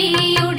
you.